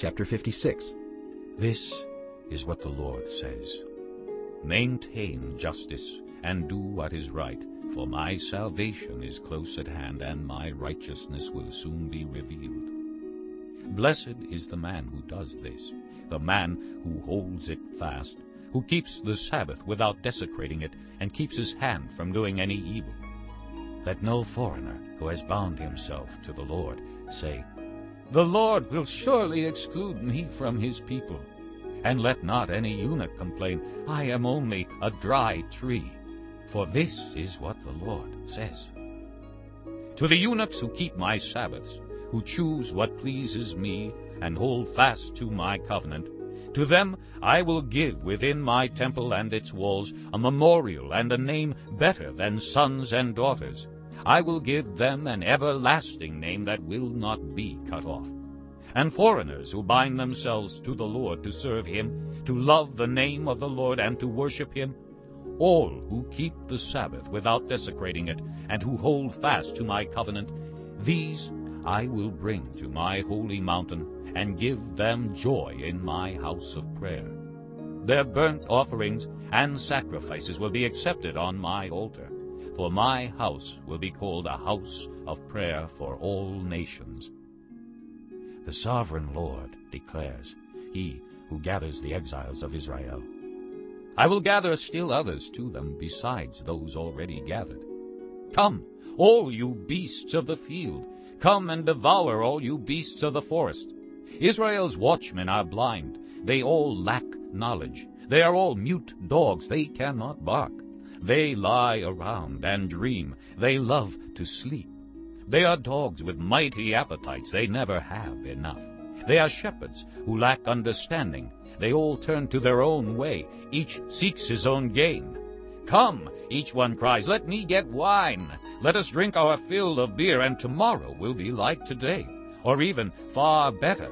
Chapter 56 This is what the Lord says. Maintain justice and do what is right, for my salvation is close at hand, and my righteousness will soon be revealed. Blessed is the man who does this, the man who holds it fast, who keeps the Sabbath without desecrating it, and keeps his hand from doing any evil. Let no foreigner who has bound himself to the Lord say, The Lord will surely exclude me from his people. And let not any eunuch complain, I am only a dry tree. For this is what the Lord says. To the eunuchs who keep my Sabbaths, who choose what pleases me, and hold fast to my covenant, to them I will give within my temple and its walls a memorial and a name better than sons and daughters. I will give them an everlasting name that will not be cut off. And foreigners who bind themselves to the Lord to serve him, to love the name of the Lord and to worship him, all who keep the Sabbath without desecrating it, and who hold fast to my covenant, these I will bring to my holy mountain, and give them joy in my house of prayer. Their burnt offerings and sacrifices will be accepted on my altar, for my house will be called a house of prayer for all nations. The sovereign Lord declares, he who gathers the exiles of Israel. I will gather still others to them besides those already gathered. Come, all you beasts of the field, come and devour all you beasts of the forest. Israel's watchmen are blind, they all lack knowledge. They are all mute dogs, they cannot bark. They lie around and dream, they love to sleep. They are dogs with mighty appetites, they never have enough. They are shepherds who lack understanding, they all turn to their own way. Each seeks his own gain. Come, each one cries, let me get wine. Let us drink our fill of beer, and tomorrow will be like today, or even far better.